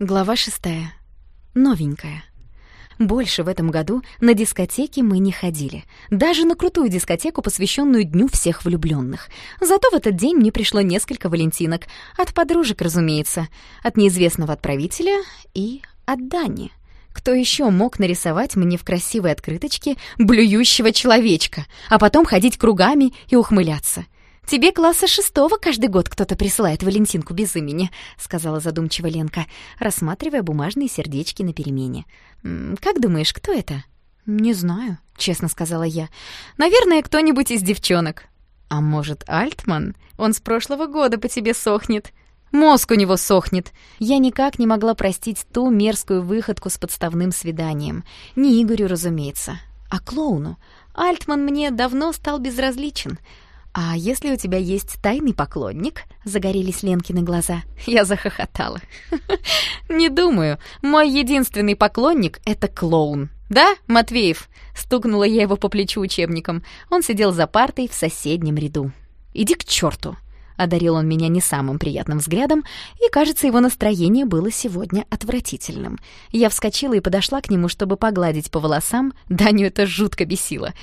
Глава шестая. Новенькая. Больше в этом году на дискотеки мы не ходили. Даже на крутую дискотеку, посвященную Дню всех влюбленных. Зато в этот день мне пришло несколько валентинок. От подружек, разумеется. От неизвестного отправителя и от Дани. Кто еще мог нарисовать мне в красивой открыточке блюющего человечка, а потом ходить кругами и ухмыляться? «Тебе класса шестого каждый год кто-то присылает Валентинку без имени», — сказала задумчиво Ленка, рассматривая бумажные сердечки на перемене. «Как думаешь, кто это?» «Не знаю», — честно сказала я. «Наверное, кто-нибудь из девчонок». «А может, Альтман? Он с прошлого года по тебе сохнет». Мозг у него сохнет. Я никак не могла простить ту мерзкую выходку с подставным свиданием. Не Игорю, разумеется, а клоуну. Альтман мне давно стал безразличен. «А если у тебя есть тайный поклонник?» — загорелись Ленкины глаза. Я захохотала. «Не думаю. Мой единственный поклонник — это клоун». «Да, Матвеев?» — стукнула я его по плечу учебником. Он сидел за партой в соседнем ряду. «Иди к черту!» — одарил он меня не самым приятным взглядом, и, кажется, его настроение было сегодня отвратительным. Я вскочила и подошла к нему, чтобы погладить по волосам. Даню это жутко бесило.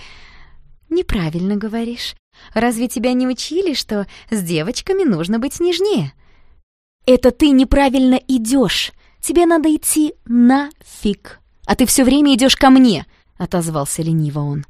«Неправильно говоришь. Разве тебя не учили, что с девочками нужно быть нежнее? Это ты неправильно идешь. Тебе надо идти нафиг. А ты все время идешь ко мне, отозвался лениво он.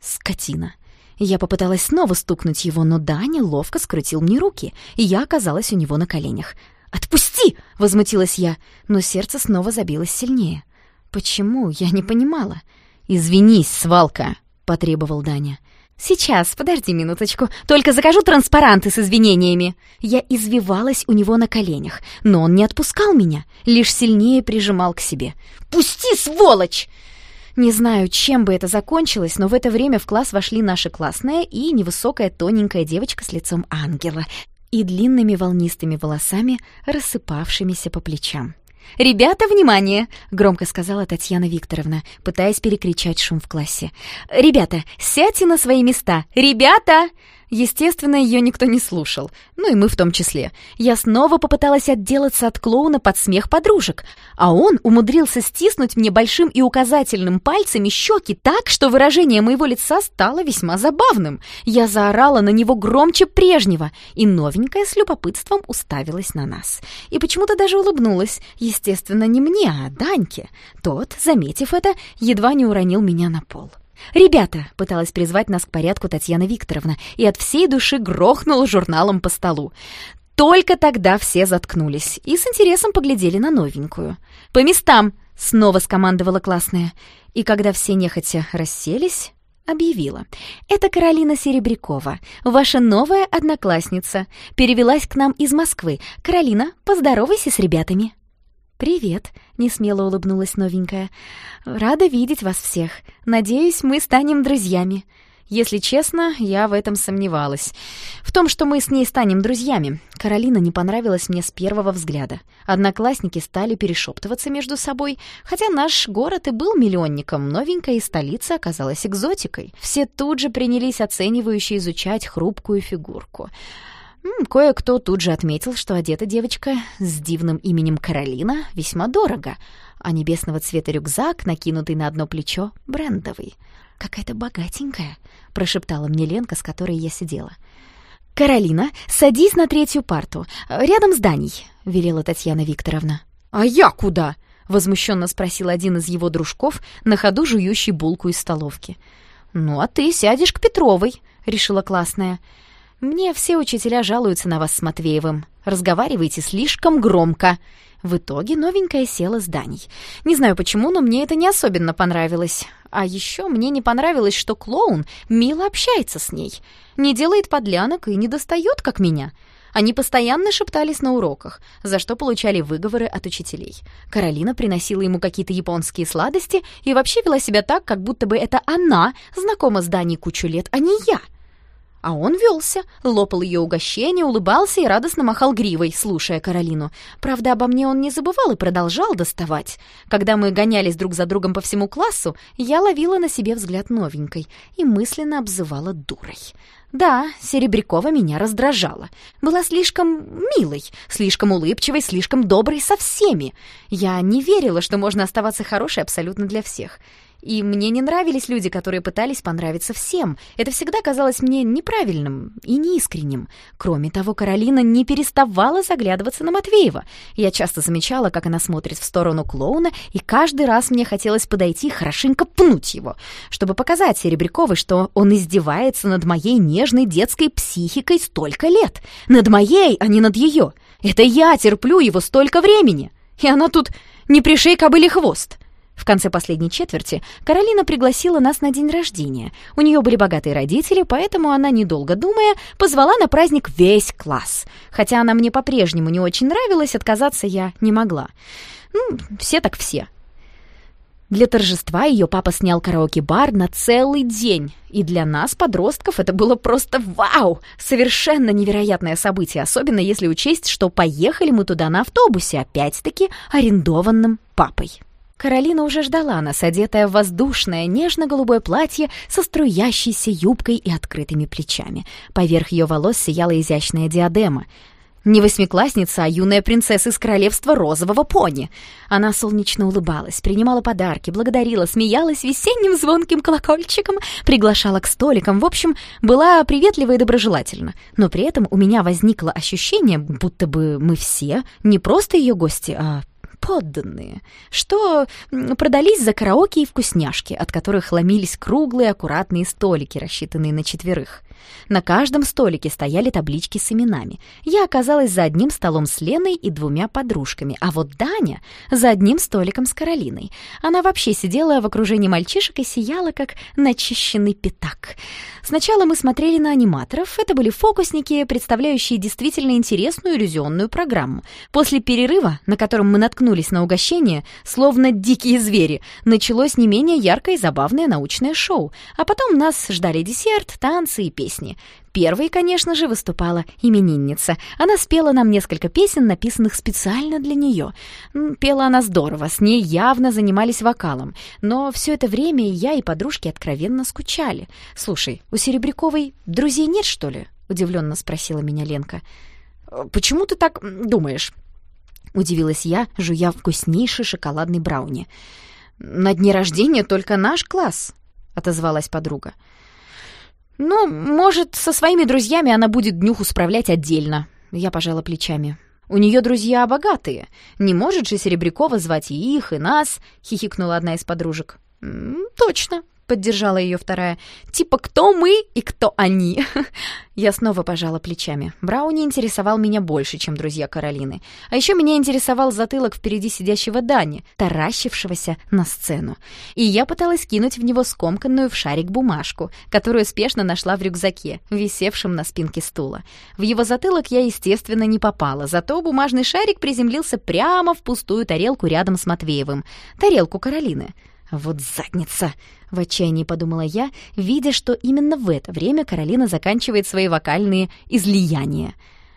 Скотина. Я попыталась снова стукнуть его, но Даня ловко скрутил мне руки, и я оказалась у него на коленях. «Отпусти!» — возмутилась я, но сердце снова забилось сильнее. «Почему?» — я не понимала. «Извинись, свалка!» — потребовал Даня. «Сейчас, подожди минуточку, только закажу транспаранты с извинениями». Я извивалась у него на коленях, но он не отпускал меня, лишь сильнее прижимал к себе. «Пусти, сволочь!» Не знаю, чем бы это закончилось, но в это время в класс вошли наша классная и невысокая тоненькая девочка с лицом ангела и длинными волнистыми волосами, рассыпавшимися по плечам. «Ребята, внимание!» — громко сказала Татьяна Викторовна, пытаясь перекричать шум в классе. «Ребята, сядьте на свои места! Ребята!» Естественно, ее никто не слушал, ну и мы в том числе. Я снова попыталась отделаться от клоуна под смех подружек, а он умудрился стиснуть мне большим и указательным пальцами щеки так, что выражение моего лица стало весьма забавным. Я заорала на него громче прежнего, и новенькая с любопытством уставилась на нас. И почему-то даже улыбнулась, естественно, не мне, а Даньке. Тот, заметив это, едва не уронил меня на пол. «Ребята!» — пыталась призвать нас к порядку Татьяна Викторовна и от всей души грохнула журналом по столу. Только тогда все заткнулись и с интересом поглядели на новенькую. «По местам!» — снова скомандовала классная. И когда все нехотя расселись, объявила. «Это Каролина Серебрякова, ваша новая одноклассница. Перевелась к нам из Москвы. Каролина, поздоровайся с ребятами». «Привет», — несмело улыбнулась новенькая. «Рада видеть вас всех. Надеюсь, мы станем друзьями». Если честно, я в этом сомневалась. В том, что мы с ней станем друзьями. Каролина не понравилась мне с первого взгляда. Одноклассники стали перешептываться между собой, хотя наш город и был миллионником, новенькая из столицы оказалась экзотикой. Все тут же принялись оценивающе изучать хрупкую фигурку. Кое-кто тут же отметил, что одета девочка с дивным именем Каролина весьма дорого, а небесного цвета рюкзак, накинутый на одно плечо, брендовый. «Какая-то богатенькая», — прошептала мне Ленка, с которой я сидела. «Каролина, садись на третью парту, рядом с Даней», — велела Татьяна Викторовна. «А я куда?» — возмущенно спросил один из его дружков, на ходу жующий булку из столовки. «Ну, а ты сядешь к Петровой», — решила классная. «Мне все учителя жалуются на вас с Матвеевым. Разговариваете слишком громко». В итоге новенькая села с Даней. Не знаю почему, но мне это не особенно понравилось. А еще мне не понравилось, что клоун мило общается с ней. Не делает подлянок и не достает, как меня. Они постоянно шептались на уроках, за что получали выговоры от учителей. Каролина приносила ему какие-то японские сладости и вообще вела себя так, как будто бы это она знакома с Даней кучу лет, а не я. А он велся, лопал ее угощение, улыбался и радостно махал гривой, слушая Каролину. Правда, обо мне он не забывал и продолжал доставать. Когда мы гонялись друг за другом по всему классу, я ловила на себе взгляд новенькой и мысленно обзывала дурой. Да, Серебрякова меня раздражала. Была слишком милой, слишком улыбчивой, слишком доброй со всеми. Я не верила, что можно оставаться хорошей абсолютно для всех. И мне не нравились люди, которые пытались понравиться всем. Это всегда казалось мне неправильным и неискренним. Кроме того, Каролина не переставала заглядываться на Матвеева. Я часто замечала, как она смотрит в сторону клоуна, и каждый раз мне хотелось подойти хорошенько пнуть его, чтобы показать Серебряковой, что он издевается над моей нежной детской психикой столько лет. Над моей, а не над ее. Это я терплю его столько времени. И она тут не пришей кобыли хвост. В конце последней четверти Каролина пригласила нас на день рождения. У нее были богатые родители, поэтому она, недолго думая, позвала на праздник весь класс. Хотя она мне по-прежнему не очень нравилась, отказаться я не могла. Ну, все так все. Для торжества ее папа снял караоке-бар на целый день. И для нас, подростков, это было просто вау! Совершенно невероятное событие, особенно если учесть, что поехали мы туда на автобусе, опять-таки арендованным папой. Каролина уже ждала нас, одетая в воздушное, нежно-голубое платье со струящейся юбкой и открытыми плечами. Поверх ее волос сияла изящная диадема. Не восьмиклассница, а юная принцесса из королевства розового пони. Она солнечно улыбалась, принимала подарки, благодарила, смеялась весенним звонким колокольчиком, приглашала к столикам. В общем, была приветлива и доброжелательна. Но при этом у меня возникло ощущение, будто бы мы все не просто ее гости, а подданные, что продались за караоке и вкусняшки, от которых ломились круглые аккуратные столики, рассчитанные на четверых. На каждом столике стояли таблички с именами. Я оказалась за одним столом с Леной и двумя подружками, а вот Даня за одним столиком с Каролиной. Она вообще сидела в окружении мальчишек и сияла, как начищенный пятак. Сначала мы смотрели на аниматоров. Это были фокусники, представляющие действительно интересную иллюзионную программу. После перерыва, на котором мы наткнулись на угощение, словно дикие звери, началось не менее яркое и забавное научное шоу. А потом нас ждали десерт, танцы и песни. Первой, конечно же, выступала именинница. Она спела нам несколько песен, написанных специально для нее. Пела она здорово, с ней явно занимались вокалом. Но все это время я, и подружки откровенно скучали. «Слушай, у Серебряковой друзей нет, что ли?» — удивленно спросила меня Ленка. «Почему ты так думаешь?» — удивилась я, жуя вкуснейший шоколадный брауни. «На дне рождения только наш класс», — отозвалась подруга. «Ну, может, со своими друзьями она будет днюху справлять отдельно», — я пожала плечами. «У нее друзья богатые. Не может же Серебрякова звать и их, и нас», — хихикнула одна из подружек. «Точно», — поддержала ее вторая. «Типа кто мы и кто они?» Я снова пожала плечами. Брауни интересовал меня больше, чем друзья Каролины. А еще меня интересовал затылок впереди сидящего Дани, таращившегося на сцену. И я пыталась кинуть в него скомканную в шарик бумажку, которую спешно нашла в рюкзаке, висевшем на спинке стула. В его затылок я, естественно, не попала, зато бумажный шарик приземлился прямо в пустую тарелку рядом с Матвеевым. Тарелку Каролины. «Вот задница!» — в отчаянии подумала я, видя, что именно в это время Каролина заканчивает свои вокальные излияния.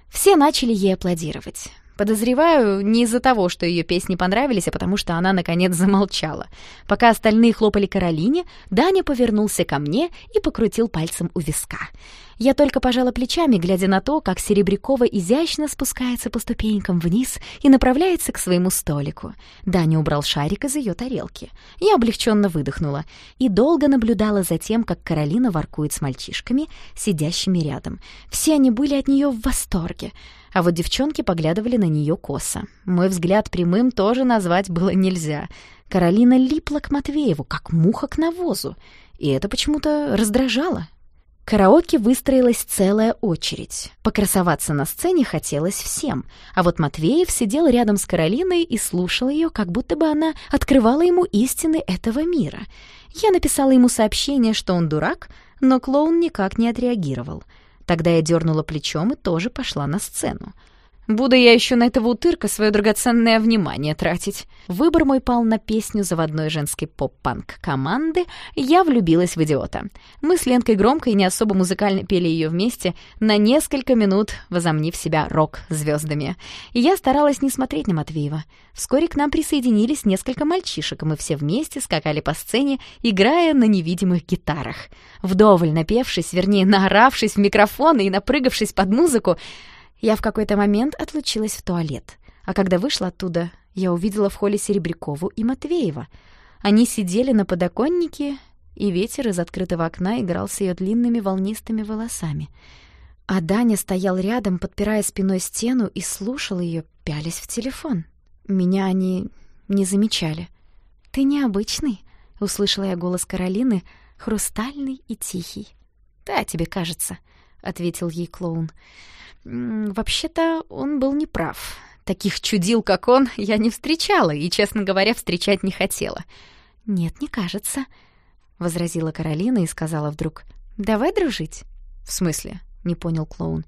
Все начали ей аплодировать. Подозреваю, не из-за того, что ее песни понравились, а потому что она, наконец, замолчала. Пока остальные хлопали Каролине, Даня повернулся ко мне и покрутил пальцем у виска. Я только пожала плечами, глядя на то, как Серебрякова изящно спускается по ступенькам вниз и направляется к своему столику. Даня убрал шарик из ее тарелки. Я облегченно выдохнула и долго наблюдала за тем, как Каролина воркует с мальчишками, сидящими рядом. Все они были от нее в восторге а вот девчонки поглядывали на нее косо. Мой взгляд прямым тоже назвать было нельзя. Каролина липла к Матвееву, как муха к навозу, и это почему-то раздражало. Караоке выстроилась целая очередь. Покрасоваться на сцене хотелось всем, а вот Матвеев сидел рядом с Каролиной и слушал ее, как будто бы она открывала ему истины этого мира. Я написала ему сообщение, что он дурак, но клоун никак не отреагировал — Тогда я дернула плечом и тоже пошла на сцену. Буду я еще на этого утырка свое драгоценное внимание тратить. Выбор мой пал на песню заводной женской поп-панк команды «Я влюбилась в идиота». Мы с Ленкой громко и не особо музыкально пели ее вместе, на несколько минут возомнив себя рок-звездами. И я старалась не смотреть на Матвеева. Вскоре к нам присоединились несколько мальчишек, и мы все вместе скакали по сцене, играя на невидимых гитарах. Вдоволь напевшись, вернее, наоравшись в микрофон и напрыгавшись под музыку, я в какой-то момент отлучилась в туалет, а когда вышла оттуда, я увидела в холле Серебрякову и Матвеева. Они сидели на подоконнике, и ветер из открытого окна играл с ее длинными волнистыми волосами. А Даня стоял рядом, подпирая спиной стену, и слушал ее, пялясь в телефон. Меня они не замечали. «Ты необычный», — услышала я голос Каролины, хрустальный и тихий. «Да, тебе кажется», — ответил ей клоун. Вообще-то он был неправ. Таких чудил, как он, я не встречала и, честно говоря, встречать не хотела. «Нет, не кажется», — возразила Каролина и сказала вдруг. «Давай дружить». «В смысле?» — не понял клоун.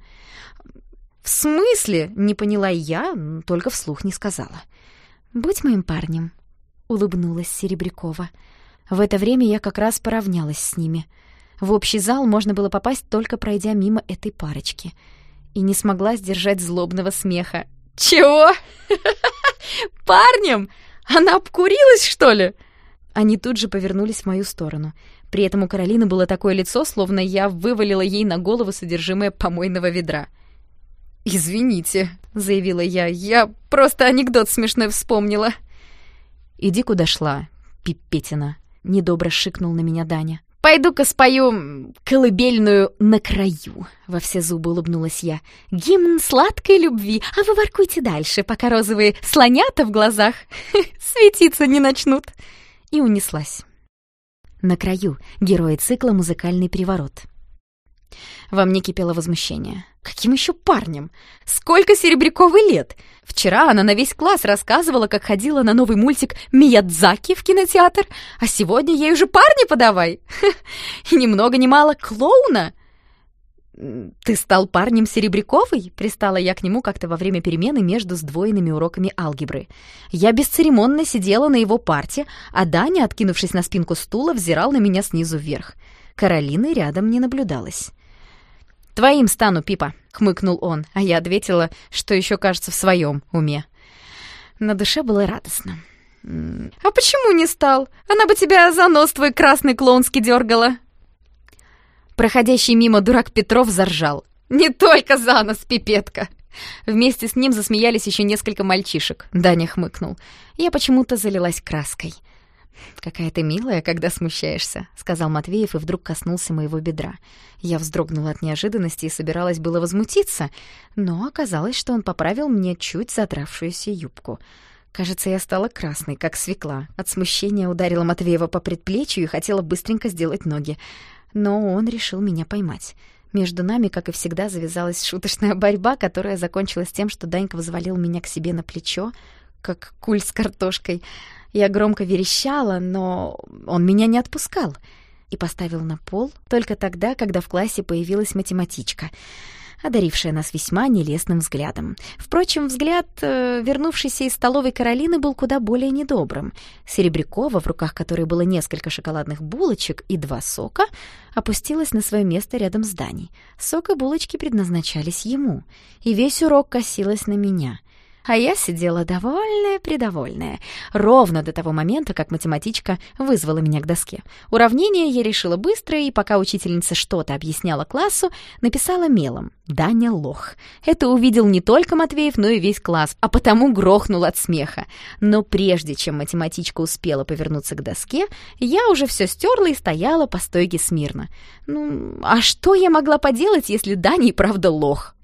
«В смысле?» — не поняла я, только вслух не сказала. «Будь моим парнем», — улыбнулась Серебрякова. В это время я как раз поравнялась с ними. В общий зал можно было попасть, только пройдя мимо этой парочки — и не смогла сдержать злобного смеха. «Чего? Парнем? Она обкурилась, что ли?» Они тут же повернулись в мою сторону. При этом у Каролины было такое лицо, словно я вывалила ей на голову содержимое помойного ведра. «Извините», — заявила я, — «я просто анекдот смешной вспомнила». «Иди куда шла, пипетина», — недобро шикнул на меня Даня. «Пойду-ка спою колыбельную на краю», — во все зубы улыбнулась я. «Гимн сладкой любви, а вы воркуйте дальше, пока розовые слонята в глазах светиться не начнут». И унеслась. На краю герои цикла «Музыкальный переворот». Во мне кипело возмущение. Каким еще парнем? Сколько Серебряковой лет? Вчера она на весь класс рассказывала, как ходила на новый мультик «Миядзаки» в кинотеатр, а сегодня ей уже парни подавай. И ни много ни мало клоуна. «Ты стал парнем Серебряковой?» — пристала я к нему как-то во время перемены между сдвоенными уроками алгебры. Я бесцеремонно сидела на его парте, а Даня, откинувшись на спинку стула, взирал на меня снизу вверх. Каролины рядом не наблюдалось. «Твоим стану, Пипа», — хмыкнул он, а я ответила, что еще кажется в своем уме. На душе было радостно. «А почему не стал? Она бы тебя за нос твой красный клоунский дергала!» Проходящий мимо дурак Петров заржал. «Не только за нос, пипетка!» Вместе с ним засмеялись еще несколько мальчишек. Даня хмыкнул. Я почему-то залилась краской. «Какая ты милая, когда смущаешься», — сказал Матвеев и вдруг коснулся моего бедра. Я вздрогнула от неожиданности и собиралась было возмутиться, но оказалось, что он поправил мне чуть задравшуюся юбку. Кажется, я стала красной, как свекла. От смущения ударила Матвеева по предплечью и хотела быстренько сделать ноги. Но он решил меня поймать. Между нами, как и всегда, завязалась шуточная борьба, которая закончилась тем, что Данька взвалил меня к себе на плечо, как куль с картошкой — я громко верещала, но он меня не отпускал и поставил на пол только тогда, когда в классе появилась математичка, одарившая нас весьма нелестным взглядом. Впрочем, взгляд, э, вернувшийся из столовой Каролины, был куда более недобрым. Серебрякова, в руках которой было несколько шоколадных булочек и два сока, опустилась на свое место рядом с Даней. Сок и булочки предназначались ему, и весь урок косилась на меня — а я сидела довольная-предовольная, ровно до того момента, как математичка вызвала меня к доске. Уравнение я решила быстро, и пока учительница что-то объясняла классу, написала мелом «Даня лох». Это увидел не только Матвеев, но и весь класс, а потому грохнул от смеха. Но прежде чем математичка успела повернуться к доске, я уже все стерла и стояла по стойке смирно. Ну, а что я могла поделать, если Даня и правда лох?